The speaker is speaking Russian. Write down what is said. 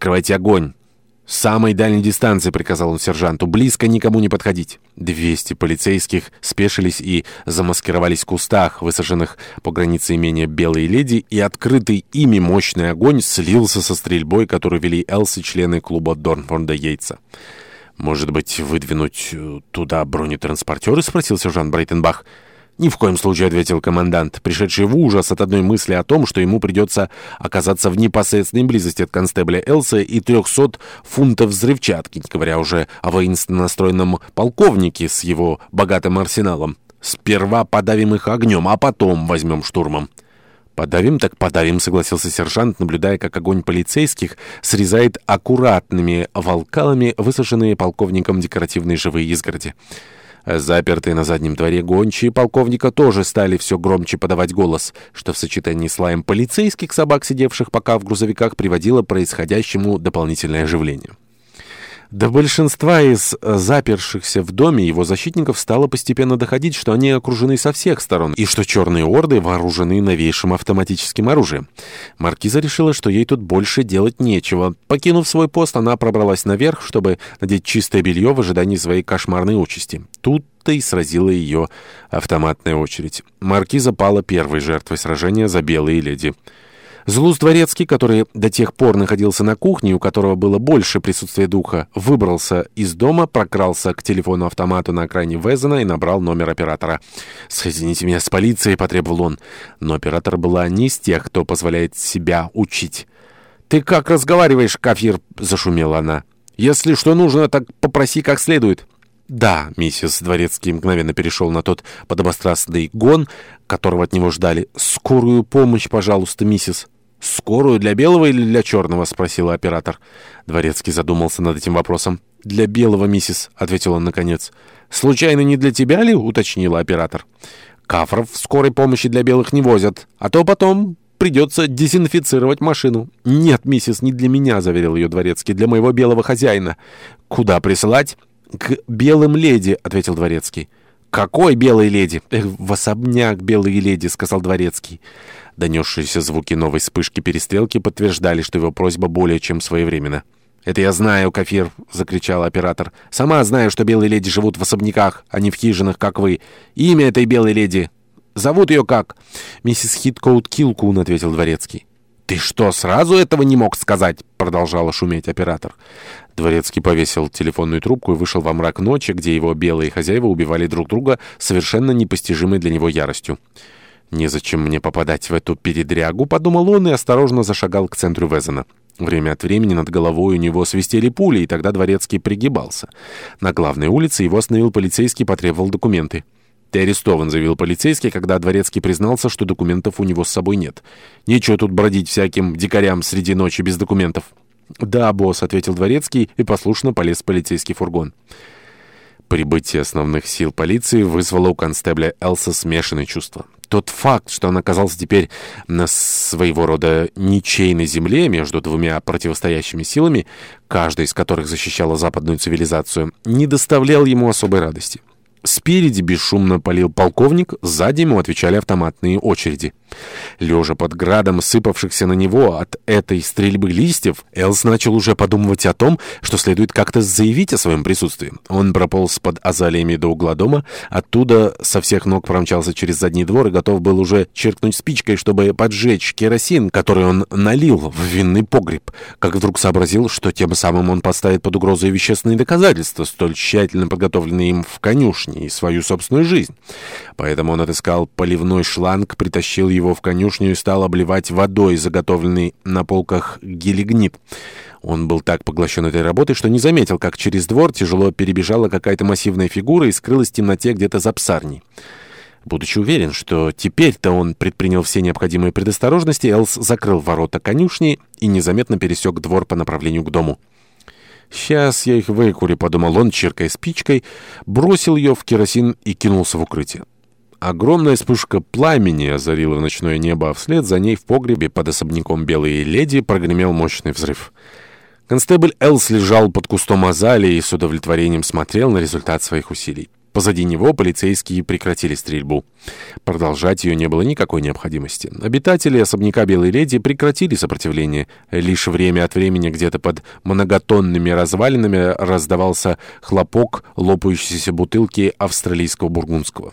«Открывайте огонь!» «С самой дальней дистанции», — приказал он сержанту, — «близко никому не подходить». Двести полицейских спешились и замаскировались в кустах, высаженных по границе имения «Белые леди», и открытый ими мощный огонь слился со стрельбой, которую вели Элси члены клуба Дорнфорда Йейтса. «Может быть, выдвинуть э, туда бронетранспортеры?» — спросил сержант «Брейтенбах». «Ни в коем случае», — ответил командант, пришедший в ужас от одной мысли о том, что ему придется оказаться в непосредственной близости от констебля Элса и 300 фунтов взрывчатки, не говоря уже о воинственно настроенном полковнике с его богатым арсеналом. «Сперва подавим их огнем, а потом возьмем штурмом». «Подавим, так подавим», — согласился сержант, наблюдая, как огонь полицейских срезает аккуратными волкалами высаженные полковником декоративные живые изгороди. Запертые на заднем дворе гончие полковника тоже стали все громче подавать голос, что в сочетании с лаем полицейских собак, сидевших пока в грузовиках, приводило происходящему дополнительное оживление. До большинства из э, запершихся в доме его защитников стало постепенно доходить, что они окружены со всех сторон и что черные орды вооружены новейшим автоматическим оружием. Маркиза решила, что ей тут больше делать нечего. Покинув свой пост, она пробралась наверх, чтобы надеть чистое белье в ожидании своей кошмарной участи. Тут то и сразила ее автоматная очередь. Маркиза пала первой жертвой сражения за белые леди. Злуз Дворецкий, который до тех пор находился на кухне, у которого было больше присутствия духа, выбрался из дома, прокрался к телефону-автомату на окраине Везена и набрал номер оператора. «Соедините меня с полицией», — потребовал он. Но оператор была не из тех, кто позволяет себя учить. «Ты как разговариваешь, кафир?» — зашумела она. «Если что нужно, так попроси как следует». «Да, миссис Дворецкий мгновенно перешел на тот подобострастный гон, которого от него ждали. Скорую помощь, пожалуйста, миссис». «Скорую для белого или для черного?» — спросила оператор. Дворецкий задумался над этим вопросом. «Для белого, миссис», — ответил он наконец. «Случайно не для тебя ли?» — уточнила оператор. «Кафров в скорой помощи для белых не возят, а то потом придется дезинфицировать машину». «Нет, миссис, не для меня», — заверил ее Дворецкий, — «для моего белого хозяина». «Куда присылать?» «К белым леди», — ответил дворецкий. «Какой белой леди?» Эх, «В особняк белые леди», — сказал дворецкий. Донесшиеся звуки новой вспышки перестрелки подтверждали, что его просьба более чем своевременна. «Это я знаю, Кафир!» — закричал оператор. «Сама знаю, что белые леди живут в особняках, а не в хижинах, как вы. Имя этой белой леди! Зовут ее как?» «Миссис Хиткоут Килкун», — ответил дворецкий. «Ты что, сразу этого не мог сказать?» продолжала шуметь оператор. Дворецкий повесил телефонную трубку и вышел во мрак ночи, где его белые хозяева убивали друг друга совершенно непостижимой для него яростью. «Незачем мне попадать в эту передрягу», — подумал он и осторожно зашагал к центру Везена. Время от времени над головой у него свистели пули, и тогда Дворецкий пригибался. На главной улице его остановил полицейский и потребовал документы. «Ты арестован», — заявил полицейский, когда Дворецкий признался, что документов у него с собой нет. «Нечего тут бродить всяким дикарям среди ночи без документов». «Да, босс», — ответил Дворецкий и послушно полез в полицейский фургон. Прибытие основных сил полиции вызвало у констебля Элса смешанные чувства. Тот факт, что он оказался теперь на своего рода ничейной земле между двумя противостоящими силами, каждая из которых защищала западную цивилизацию, не доставлял ему особой радости. Спереди бесшумно полил полковник, сзади ему отвечали автоматные очереди. Лежа под градом сыпавшихся на него от этой стрельбы листьев, Элс начал уже подумывать о том, что следует как-то заявить о своем присутствии. Он прополз под азалиями до угла дома, оттуда со всех ног промчался через задний двор и готов был уже черкнуть спичкой, чтобы поджечь керосин, который он налил в винный погреб, как вдруг сообразил, что тем самым он поставит под угрозу и вещественные доказательства, столь тщательно подготовленные им в конюшне и свою собственную жизнь. Поэтому он отыскал поливной шланг, притащил его его в конюшню и стал обливать водой, заготовленной на полках гелигнит. Он был так поглощен этой работой, что не заметил, как через двор тяжело перебежала какая-то массивная фигура и скрылась в темноте где-то за псарней. Будучи уверен, что теперь-то он предпринял все необходимые предосторожности, Элс закрыл ворота конюшни и незаметно пересек двор по направлению к дому. «Сейчас я их выкурю», — подумал он, чиркая спичкой, бросил ее в керосин и кинулся в укрытие. Огромная вспышка пламени озарила ночное небо, а вслед за ней в погребе под особняком Белые леди прогремел мощный взрыв. Констебль Элс лежал под кустом азалии и с удовлетворением смотрел на результат своих усилий. Позади него полицейские прекратили стрельбу. Продолжать ее не было никакой необходимости. Обитатели особняка Белой Леди прекратили сопротивление. Лишь время от времени где-то под многотонными развалинами раздавался хлопок лопающейся бутылки австралийского бургундского.